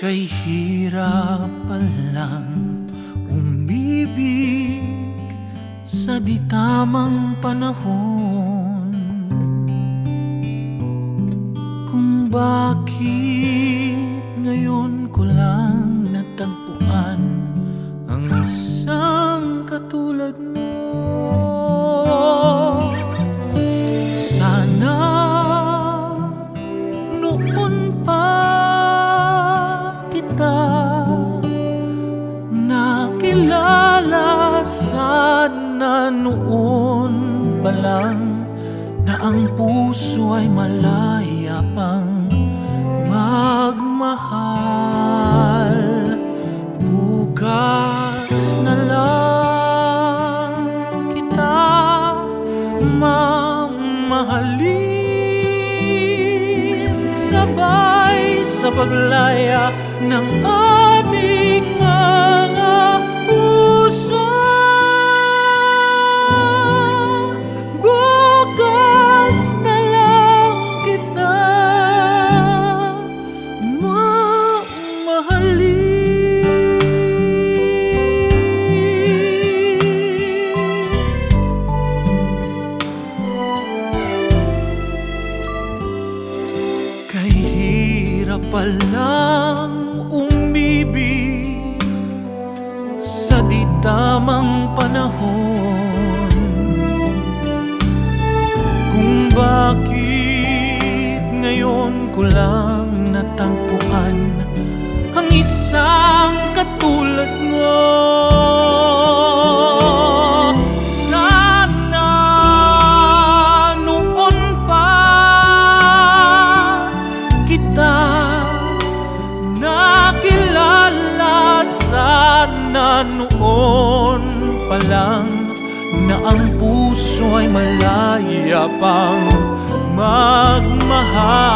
Kay hirap palang umibig sa di tamang panahon. Kung bakit nakilala Sana noon pa lang na ang puso ay malaya pang magmahal. Bukas na lang kita mamahalin. Sabay sa paglaya ng ating mga hirap palang umibig Sa di tamang panahon. Kung bakit ngayon ko lang natagpuan Ang isang katulad mo pa lang na ang puso ay malaya pang magmahal